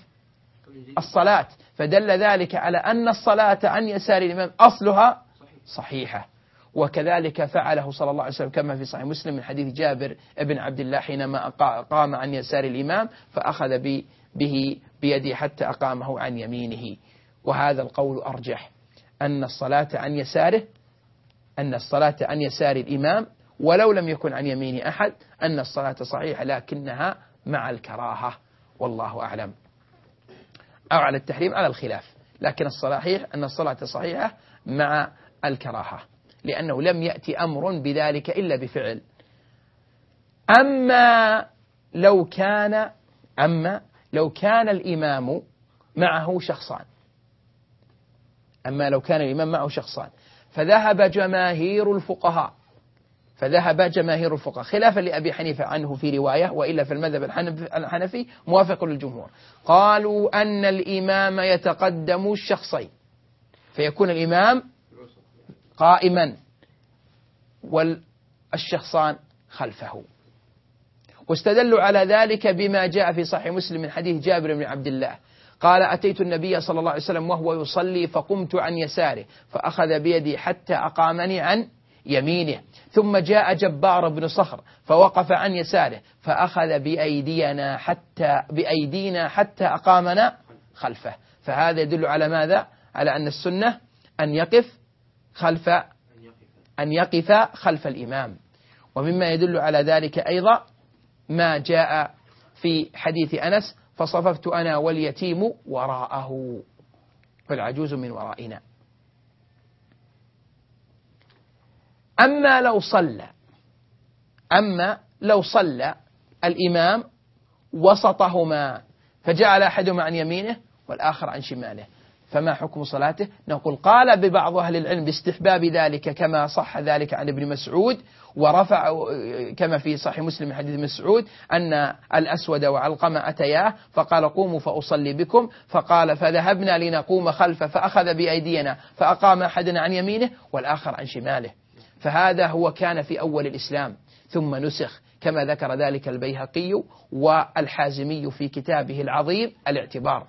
C: الصلاة. فدل ذلك على أن الصلاة عن يسار الإمام أصلها صحيحة. وكذلك فعله صلى الله عليه وسلم كما في صحيح مسلم من حديث جابر بن عبد الله حينما قام عن يسار الإمام فأخذ به بيده حتى أقامه عن يمينه. وهذا القول أرجح أن الصلاة عن يساره أن الصلاة عن يسار الإمام ولو لم يكن عن يمين أحد أن الصلاة صحيحة لكنها مع الكراهة. والله أعلم. أو على التحريم على الخلاف. لكن الصحيح أن الصلاة صحيحة مع الكراهة. لأنه لم يأتي أمر بذلك إلا بفعل. أما لو كان أما لو كان الإمام معه شخصان. أما لو كان الإمام معه شخصان. فذهب جماهير الفقهاء. فذهب جماهير الفقهاء. خلافا لأبي حنيفة عنه في رواية وإلا في المذهب الحنفي موافق للجمهور. قالوا أن الإمام يتقدم الشخصين. فيكون الإمام قائما والشخصان خلفه. واستدلوا على ذلك بما جاء في صحيح مسلم من حديث جابر بن عبد الله. قال أتيت النبي صلى الله عليه وسلم وهو يصلي فقمت عن يساره فأخذ بيدي حتى أقامني عن يمينه. ثم جاء جبار بن صخر فوقف عن يساره فأخذ بأيدينا حتى بأيدينا حتى أقامنا خلفه. فهذا يدل على ماذا؟ على أن السنة أن يقف خلف أن يقف خلف الإمام. ومما يدل على ذلك أيضا ما جاء في حديث أنس فصففت أنا واليتيم وراءه. فالعجوز من ورائنا. أما لو صلى أما لو صلى الإمام وسطهما فجعل أحدهما عن يمينه والآخر عن شماله. فما حكم صلاته؟ نقول قال ببعض أهل العلم باستحباب ذلك كما صح ذلك عن ابن مسعود ورفع كما في صحيح مسلم حديث مسعود أن الأسود وعلقمة أتياه فقال قوموا فأصلي بكم فقال فذهبنا لنقوم خلفه فأخذ بأيدينا فأقام أحدنا عن يمينه والآخر عن شماله. فهذا هو كان في أول الإسلام. ثم نسخ كما ذكر ذلك البيهقي والحازمي في كتابه العظيم الاعتبار.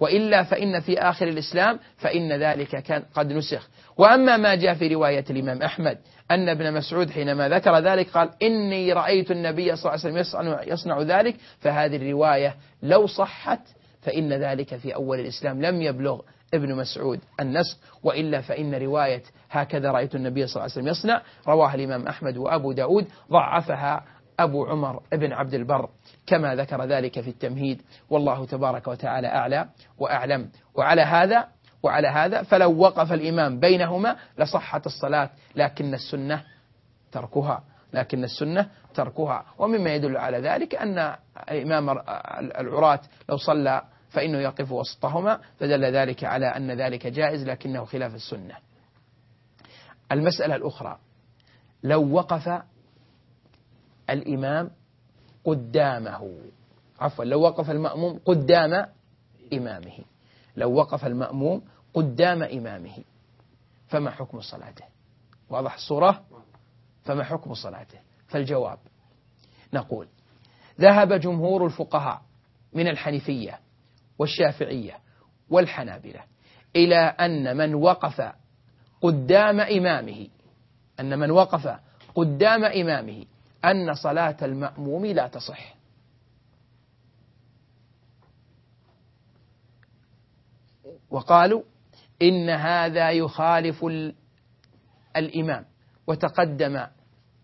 C: وإلا فإن في آخر الإسلام فإن ذلك كان قد نسخ. وأما ما جاء في رواية الإمام أحمد أن ابن مسعود حينما ذكر ذلك قال إني رأيت النبي صلى الله عليه وسلم يصنع, ذلك فهذه الرواية لو صحت فإن ذلك في أول الإسلام لم يبلغ ابن مسعود النسخ وإلا فإن رواية هكذا رأيت النبي صلى الله عليه وسلم يصنع رواها الإمام أحمد وأبو داود ضعفها أبو عمر ابن عبد البر. كما ذكر ذلك في التمهيد. والله تبارك وتعالى أعلى وأعلم. وعلى هذا وعلى هذا فلو وقف الإمام بينهما لصحت الصلاة لكن السنة تركها. لكن السنة تركها. ومما يدل على ذلك أن الإمام العراة لو صلى فإنه يقف وسطهما فدل ذلك على أن ذلك جائز لكنه خلاف السنة. المسألة الأخرى لو وقف الإمام قدامه. عفوا لو وقف المأموم قدام إمامه. لو وقف المأموم قدام إمامه. فما حكم صلاته؟ واضح الصورة؟ فما حكم صلاته؟ فالجواب نقول ذهب جمهور الفقهاء من الحنفية والشافعية والحنابلة إلى أن من وقف قدام إمامه أن من وقف قدام إمامه أن صلاة المأموم لا تصح. وقالوا إن هذا يخالف الإمام وتقدم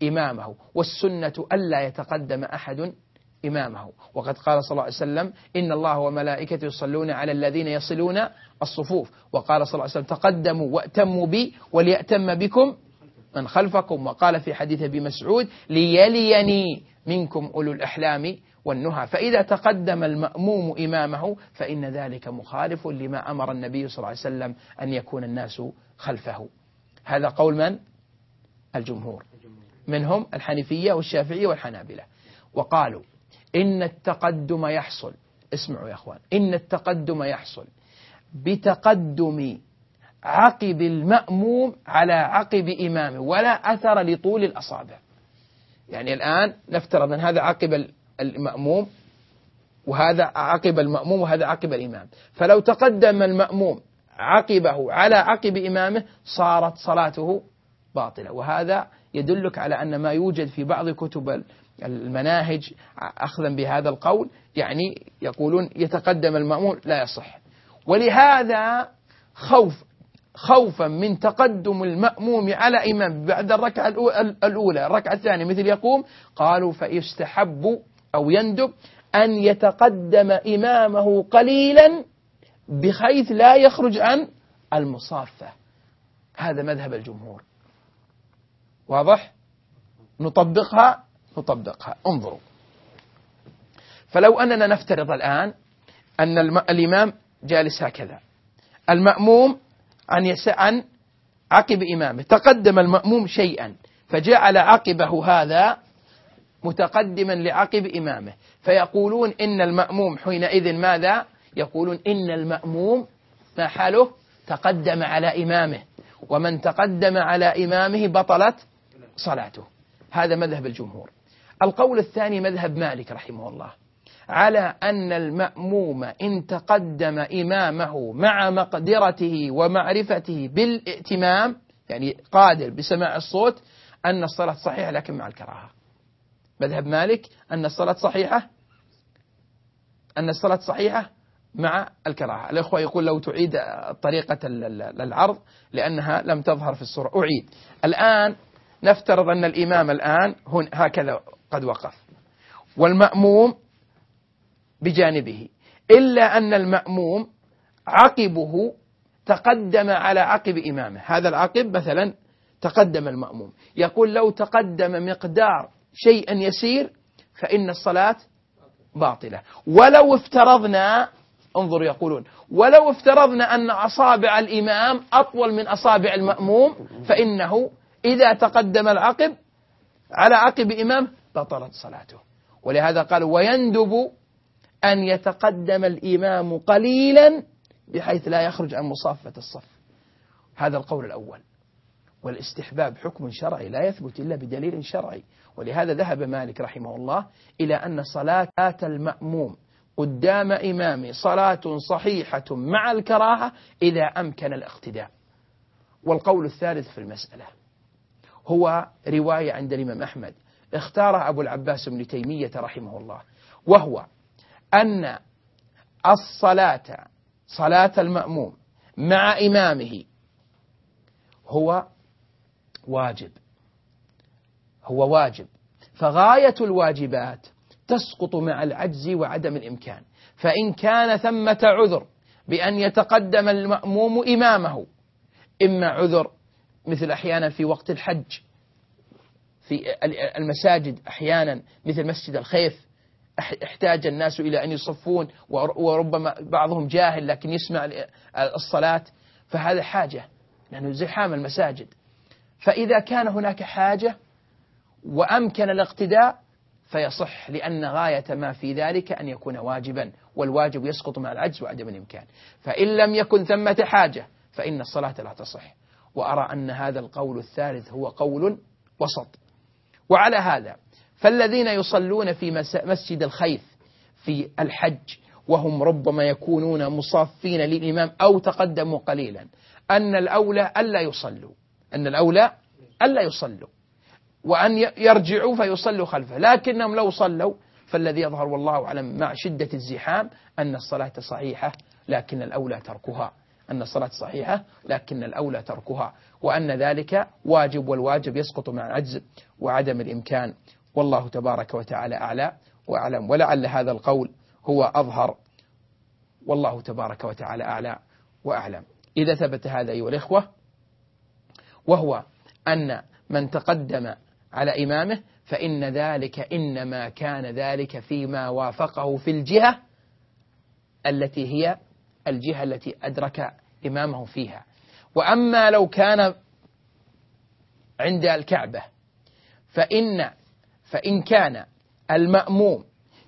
C: إمامه والسنة ألا يتقدم أحد إمامه. وقد قال صلى الله عليه وسلم إن الله وملائكته يصلون على الذين يصلون الصفوف. وقال صلى الله عليه وسلم تقدموا وأتموا بي وليأتم بكم من خلفكم وقال في حديث أبي مسعود ليليني منكم أولو الأحلام والنهى. فإذا تقدم المأموم إمامه فإن ذلك مخالف لما أمر النبي صلى الله عليه وسلم أن يكون الناس خلفه. هذا قول من؟ الجمهور. منهم الحنفية والشافعية والحنابلة. وقالوا إن التقدم يحصل. اسمعوا يا أخوان. إن التقدم يحصل بتقدم عقب المأموم على عقب إمامه ولا أثر لطول الأصابع. يعني الآن نفترض أن هذا عقب المأموم وهذا عقب المأموم وهذا عقب الإمام. فلو تقدم المأموم عقبه على عقب إمامه صارت صلاته باطلة. وهذا يدلك على أن ما يوجد في بعض كتب المناهج أخذا بهذا القول يعني يقولون يتقدم المأمون لا يصح. ولهذا خوف خوفا من تقدم المأموم على إمام بعد الركعة الأولى. الركعة الثانية مثل يقوم قالوا فيستحب أو يندب أن يتقدم إمامه قليلا بحيث لا يخرج عن المصافة. هذا مذهب الجمهور. واضح؟ نطبقها؟ نطبقها. انظروا. فلو أننا نفترض الآن أن الإمام جالس هكذا. المأموم عن يس عن عقب إمامه. تقدم المأموم شيئا فجعل عقبه هذا متقدما لعقب إمامه. فيقولون إن المأموم حينئذ ماذا؟ يقولون إن المأموم ما حاله؟ تقدم على إمامه. ومن تقدم على إمامه بطلت صلاته. هذا مذهب الجمهور. القول الثاني مذهب مالك رحمه الله. على أن المأموم إن تقدم إمامه مع مقدرته ومعرفته بالائتمام يعني قادر بسماع الصوت أن الصلاة صحيحة لكن مع الكراهة. مذهب مالك أن الصلاة صحيحة؟ أن الصلاة صحيحة مع الكراهة. الإخوة يقول لو تعيد طريقة العرض لأنها لم تظهر في الصورة. أعيد. الآن نفترض أن الإمام الآن هكذا قد وقف. والمأموم بجانبه. إلا أن المأموم عقبه تقدم على عقب إمامه. هذا العقب مثلا تقدم المأموم. يقول لو تقدم مقدار شيئا يسير فإن الصلاة باطلة. ولو افترضنا انظروا يقولون ولو افترضنا أن أصابع الإمام أطول من أصابع المأموم فإنه إذا تقدم العقب على عقب إمام بطلت صلاته. ولهذا قال ويندب أن يتقدم الإمام قليلا بحيث لا يخرج عن مصافة الصف. هذا القول الأول. والاستحباب حكم شرعي لا يثبت إلا بدليل شرعي. ولهذا ذهب مالك رحمه الله إلى أن صلاة المأموم قدام إمامه صلاة صحيحة مع الكراهة إذا أمكن الاقتداء. والقول الثالث في المسألة هو رواية عند الإمام أحمد. اختار أبو العباس بن تيمية رحمه الله. وهو أن الصلاة صلاة المأموم مع إمامه هو واجب هو واجب. فغاية الواجبات تسقط مع العجز وعدم الإمكان. فإن كان ثمة عذر بأن يتقدم المأموم إمامه إما عذر مثل أحيانا في وقت الحج في المساجد أحيانا مثل مسجد الخيف احتاج الناس إلى أن يصفون وربما بعضهم جاهل لكن يسمع الصلاة فهذا حاجة لأنه زحام المساجد. فإذا كان هناك حاجة وأمكن الاقتداء فيصح لأن غاية ما في ذلك أن يكون واجبا والواجب يسقط مع العجز وعدم الإمكان. فإن لم يكن ثمة حاجة فإن الصلاة لا تصح. وأرى أن هذا القول الثالث هو قول وسط. وعلى هذا فالذين يصلون في مسجد الخيف في الحج وهم ربما يكونون مصافين للإمام أو تقدموا قليلا أن الأولى ألا يصلوا أن الأولى ألا يصلوا وأن يرجعوا فيصلوا خلفه. لكنهم لو صلوا فالذي يظهر والله أعلم مع شدة الزحام أن الصلاة صحيحة لكن الأولى تركها. أن الصلاة صحيحة لكن الأولى تركها وأن ذلك واجب والواجب يسقط مع العجز وعدم الإمكان والله تبارك وتعالى أعلى وأعلم. ولعل هذا القول هو أظهر. والله تبارك وتعالى أعلى وأعلم. إذا ثبت هذا أيها الإخوة وهو أن من تقدم على إمامه فإن ذلك إنما كان ذلك فيما وافقه في الجهة التي هي الجهة التي أدرك إمامه فيها. وأما لو كان عند الكعبة فإن فإن كان المأموم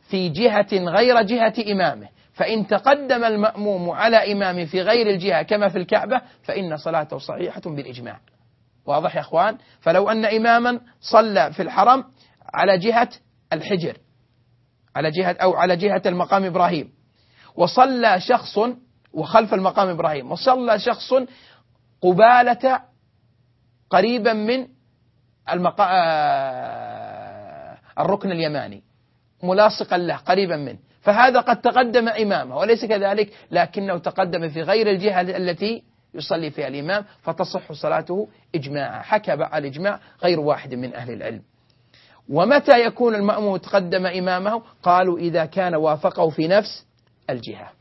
C: في جهة غير جهة إمامه فإن تقدم المأموم على إمامه في غير الجهة كما في الكعبة فإن صلاته صحيحة بالإجماع. واضح يا أخوان؟ فلو أن إماما صلى في الحرم على جهة الحجر على جهة أو على جهة المقام إبراهيم وصلى شخص وخلف المقام إبراهيم وصلى شخص قبالة قريبا من المقا... الركن اليماني ملاصقا له قريبا منه. فهذا قد تقدم إمامه وليس كذلك لكنه تقدم في غير الجهة التي يصلي فيها الإمام فتصح صلاته إجماعا. حكى على الإجماع غير واحد من أهل العلم. ومتى يكون المأموم تقدم إمامه؟ قالوا إذا كان وافقه في نفس الجهة.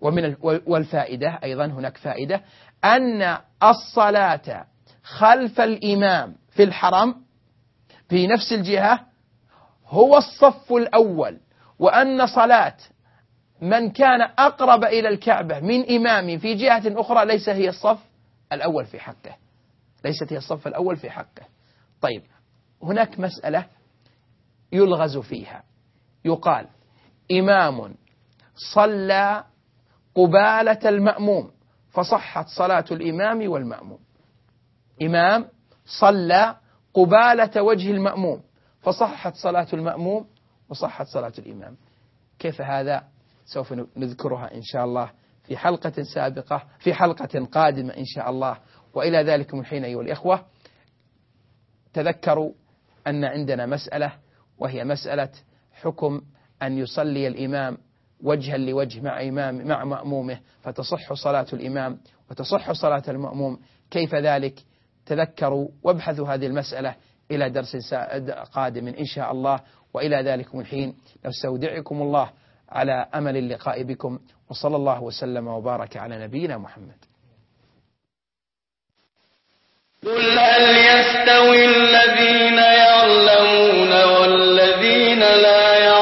C: ومن والفائدة أيضا هناك فائدة أن الصلاة خلف الإمام في الحرم في نفس الجهة هو الصف الأول وأن صلاة من كان أقرب إلى الكعبة من إمام في جهة أخرى ليس هي الصف الأول في حقه. ليست هي الصف الأول في حقه. طيب هناك مسألة يلغز فيها. يقال إمام صلى قبالة المأموم فصحت صلاة الإمام والمأموم. إمام صلى قبالة وجه المأموم فصحت صلاة المأموم وصحت صلاة الإمام. كيف هذا؟ سوف نذكرها إن شاء الله في حلقة سابقة في حلقة قادمة إن شاء الله. وإلى ذلك من حين أيها الإخوة تذكروا أن عندنا مسألة وهي مسألة حكم أن يصلي الإمام وجها لوجه مع إمام مع مأمومه فتصح صلاة الإمام وتصح صلاة المأموم. كيف ذلك؟ تذكروا وابحثوا هذه المسألة إلى درس قادم إن شاء الله. وإلى ذلك الحين نستودعكم الله على أمل اللقاء بكم. وصلى الله وسلم وبارك على نبينا محمد.
D: قل هل يستوي الذين يعلمون والذين لا يعلمون